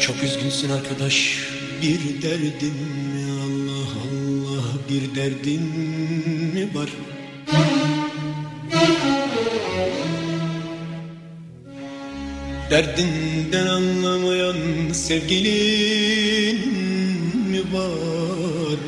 Çok üzgünsün arkadaş. Bir derdin mi? Allah Allah bir derdin mi var? Derdinden anlamayan sevgilin mi var?